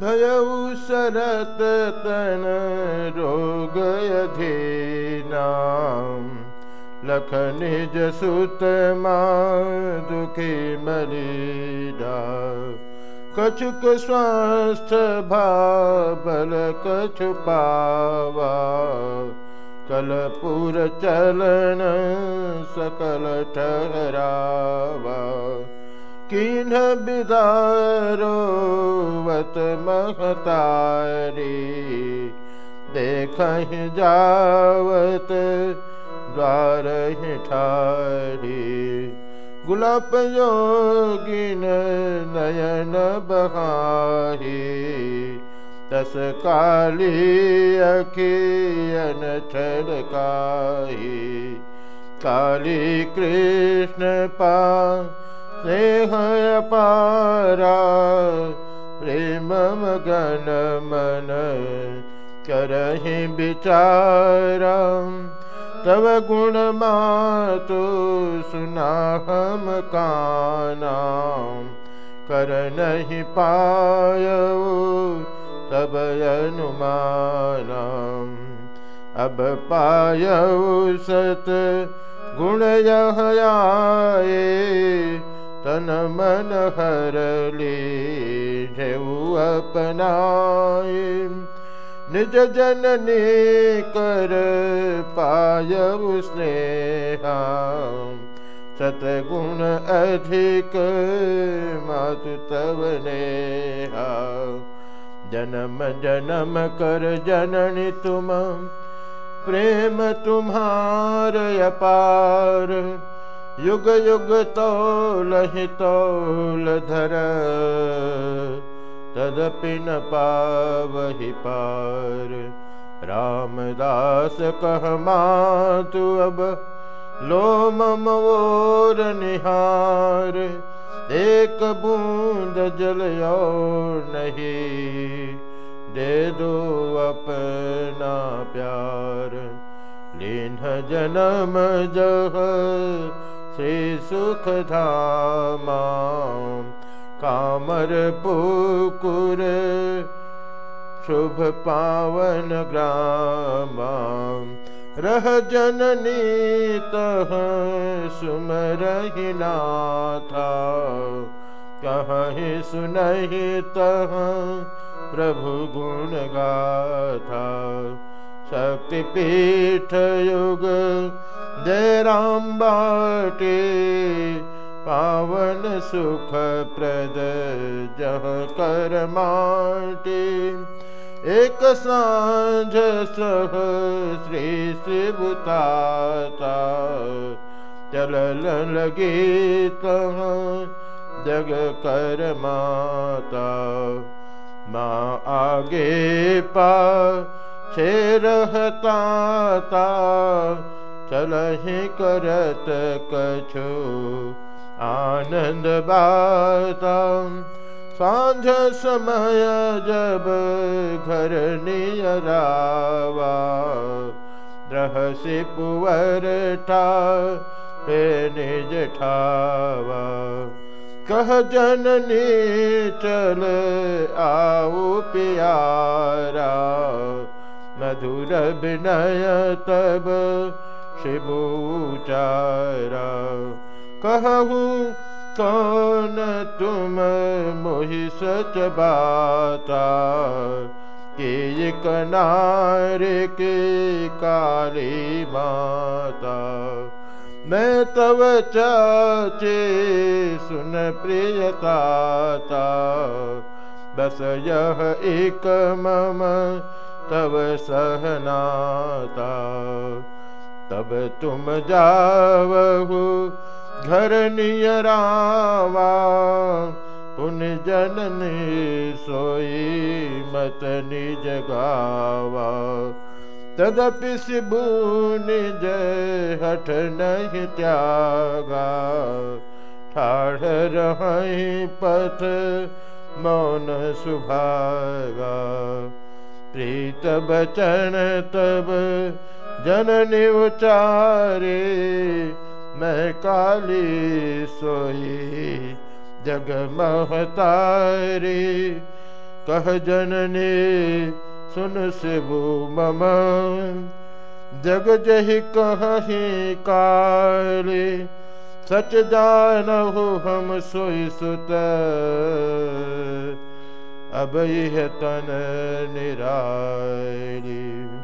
भयउ सरत तन रोग अधीना लख निज सुत माँ दुखी मरीडा कछुक स्वास्थ भाबल कछु पावा। कलपुर चलन सकल ठहरावा किन बिदारो वत महतारी देख जावत द्वार ठारी। गुलाब योगिन नयन बहारी तस काली अखियन छड़काई काली कृष्ण पा स्नेह पारा प्रेम मगन मन करहि विचारा। तव गुण मातु सुना हम काना। कर नहीं पाय तब अनुमाना अब पाय सत गुण यह आए तन मन हर ले अपनाए निज जननी कर पाय स्नेहा। सतगुण अधिक मातु नेहा। जन्म जन्म कर जननी तुम। प्रेम तुम्हार अपार युग युग तौल तौल धर। तदपि न पावहि पार। रामदास कह, मातु अब लो मम ओर निहार। एक बूंद जल नहीं, दे दो अपना प्यार। लीन जन्म जह श्री सुख धामा, कामर पुकुर, शुभ पावन ग्राम। रह जननी तह सुमरही नाथा, कहीं सुनहि तह प्रभु गुण गाथा। शक्ति पीठ युग जय राम बाटे पावन सुख प्रद जह कर माटे। एक सांझ सह श्री शिवताता चल लगी तह जग कर माता। माँ आगे पा छे रहता चलहि करत कछु आनंद बाता। साँझ समय जब घर नियरावा रहसी पुवर ठा निज ठावा। कह जननी, चल आओ प्यारा। मधुर विनय तब शिवचारा कहूँ, कौन तुम मोहि सच बाता? के कनार के काली माता? मैं तव चाचे सुन प्रियता बस यह एक मम तब सहनाता। तब तुम जावहु, घर नियरावा। पुन जननी सोई मत निज गावा। तदपि शिबू निज हठ नहीं त्यागा। ठाढ़ रही पथ मौन सुभागा। प्रीत बचन तब जननी उचारे, मैं काली सोई, जग महतारी। कह जननी, सुन शिवु मम, जग जहि कहीं काले, सच जानहु हम सोई सुत। अब यह तन निराली।